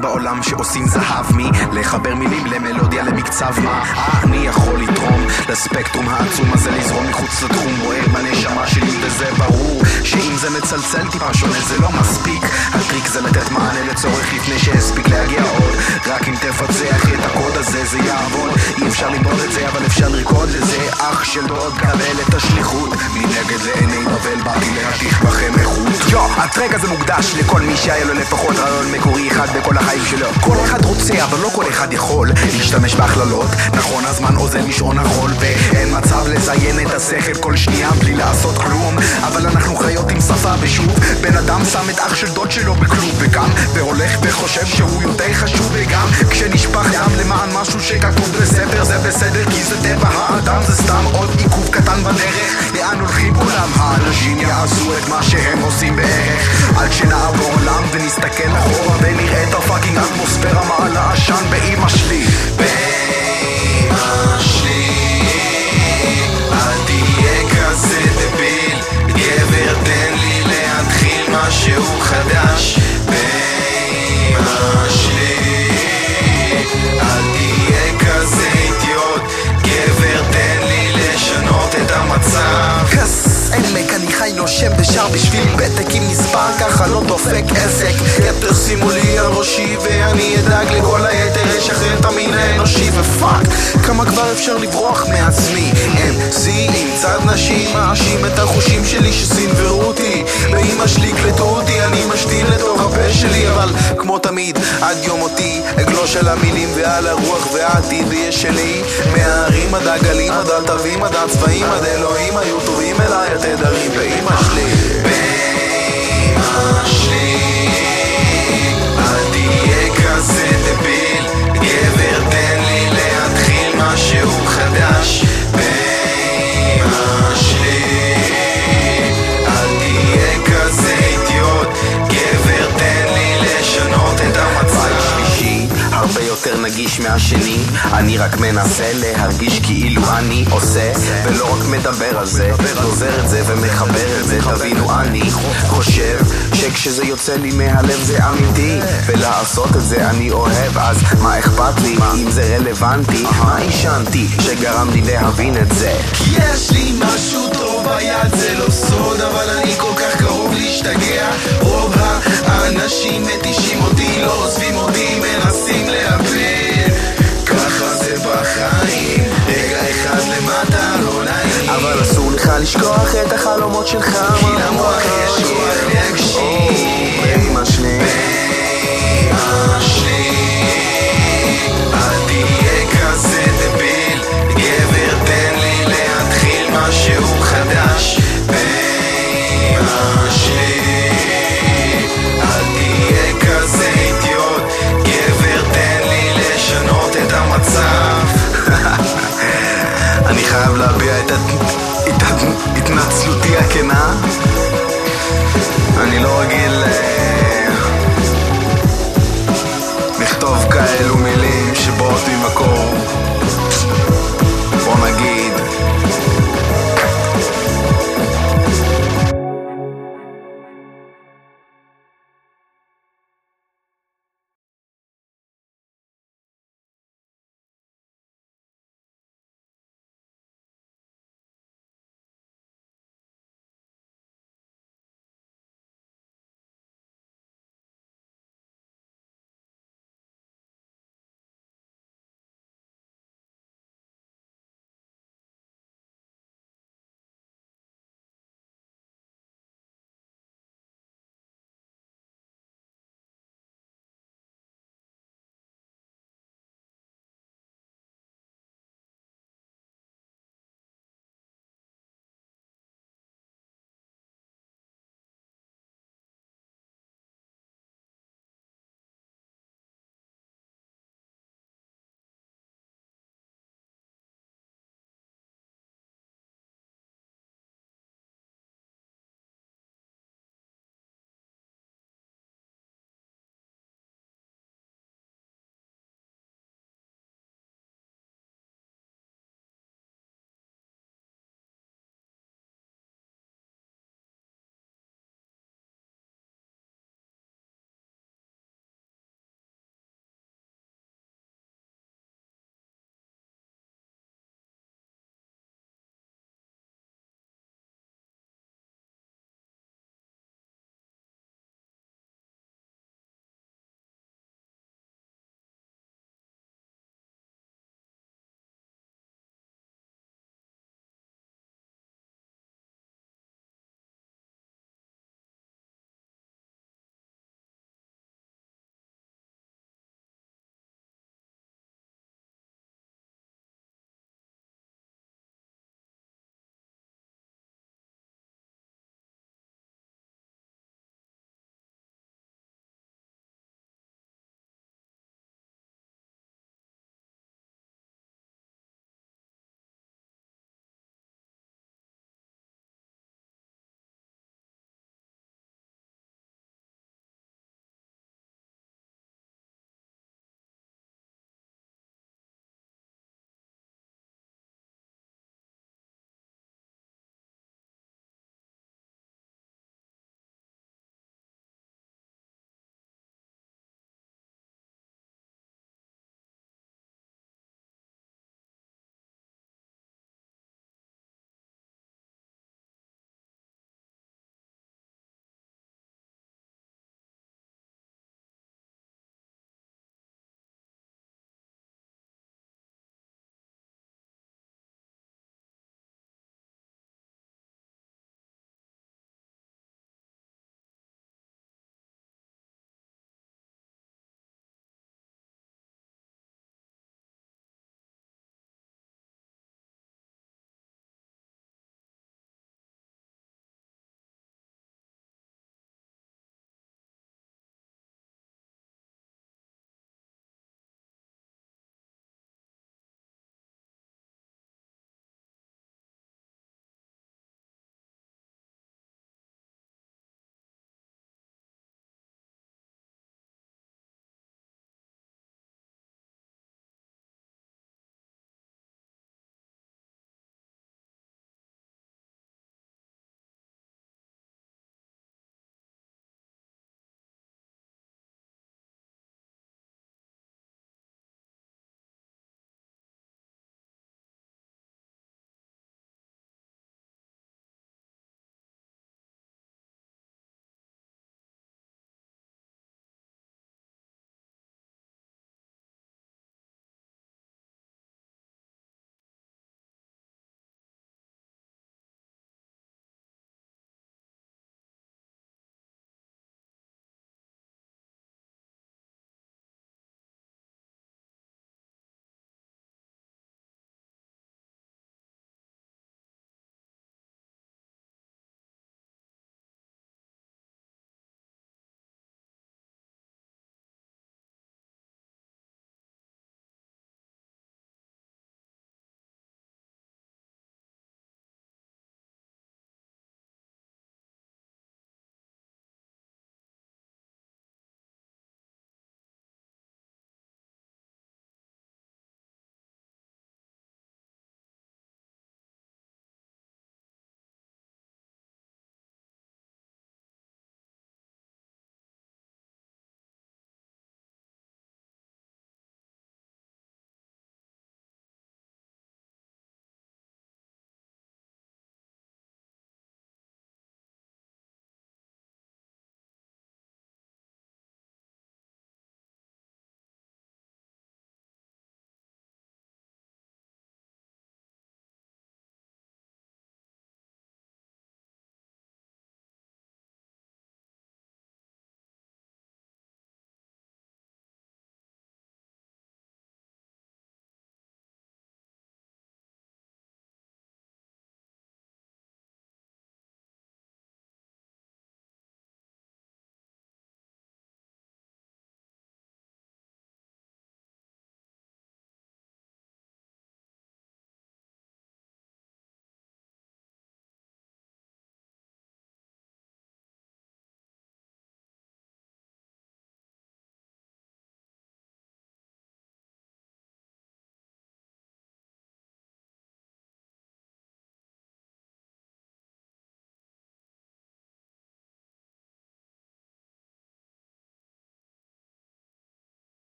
אנשים בעולם שעושים זהב. מלחבר מילים למלודיה למקצב. מה? אני יכול לתרום לספקטרום העצום הזה לזרום מחוץ לתחום. בוער בנשמה שלי וזה ברור שאם זה מצלצל טיפה שונה זה לא מספיק. הטריק זה לתת מענה לצורך לפני שהספיק להגיע עוד. רק אם תפצח אפשר למדוד את זה אבל אפשר לרקוד לזה אח של דוד קבל את השליחות. מנגד לעיני בבל באתי להטיח בכם איכות. יו, הטרק הזה מוקדש לכל מי שהיה לו לפחות רעיון מקורי אחד בכל החיים שלו. כל אחד רוצה אבל לא כל אחד יכול להשתמש בהכללות. נכון הזמן אוזן משעון החול ואין מצב לזיין את השכל כל שנייה בלי לעשות כלום. אבל אנחנו חיות עם שפה ושוב. בן אדם שם את אח של דוד שלו בכלוב וקם והולך וחושב שהוא יותר חשוב וגם. כשנשפך דם למען משהו שכתוב בספר זה בסדר כי זה טבע האדם זה סתם עוד עיכוב קטן בדרך. לאן הולכים כולם? האנשים יעשו את מה שהם עושים בערך. עד שנעבור עולם ונסתכל אחורה ונראה את הפאקינג אטמוספירה I'll be בשביל פתק עם מספר ככה לא דופק עסק. יותר שימו לי על ראשי ואני אדאג לכל היתר אשחרר את המין האנושי. ופאק כמה כבר אפשר לברוח מעצמי? MC עם צד נשי מאשים את החושים שלי שסינוורו אותי. באמא שלי קלטו אותי אני משתין לתוך הפה שלי. אבל כמו תמיד עד יום מותי אגלוש על המילים ועל הרוח והעתיד. יהיה שלי מההרים עד הגלים עד התווים עד הצבעים עד אלוהים היו טובים אליי התדרים באמא שלי באמא מהשני. אני רק מנסה להרגיש כאילו אני עושה ולא רק מדבר על זה גוזר את זה ומחבר את זה. תבינו אני חושב שכשזה יוצא לי מהלב זה אמיתי ולעשות את זה אני אוהב. אז מה אכפת לי אם זה רלוונטי? מה עישנתי שגרם לי להבין את זה? כי יש לי משהו טוב ביד זה לא לשכוח את החלומות שלך כי למוח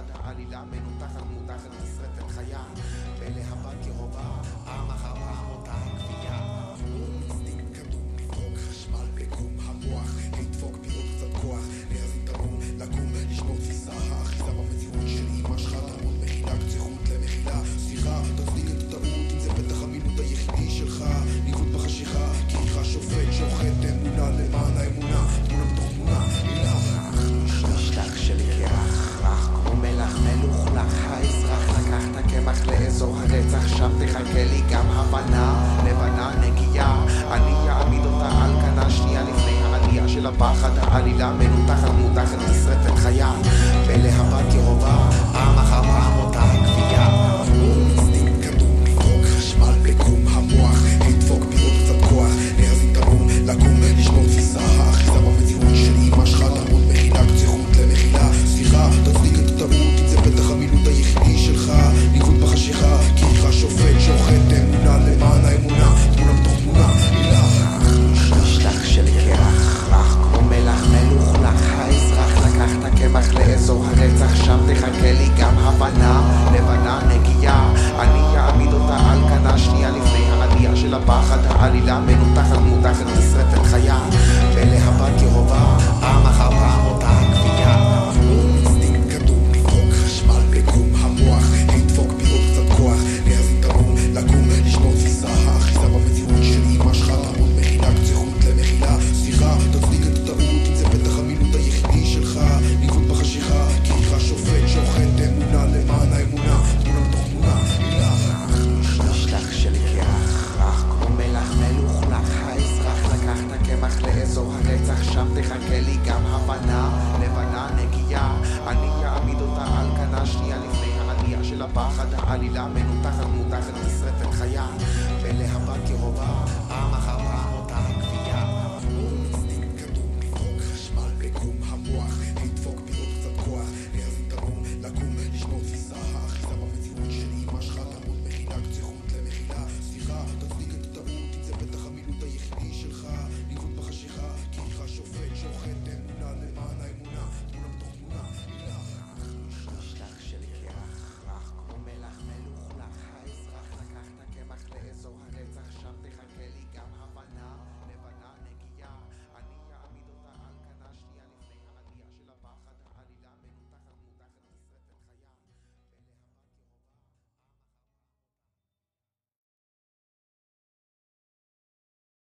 עד העלילה מנותחת מותחת נשרפת חיה. בלהבות זוכרת עכשיו תחכה לי גם הבנה. לבנה נגיעה. אני אעמיד אותה על כנה שנייה לפני העלייה של הפחד. העלילה מנותחת מודחת נשרפת חיה.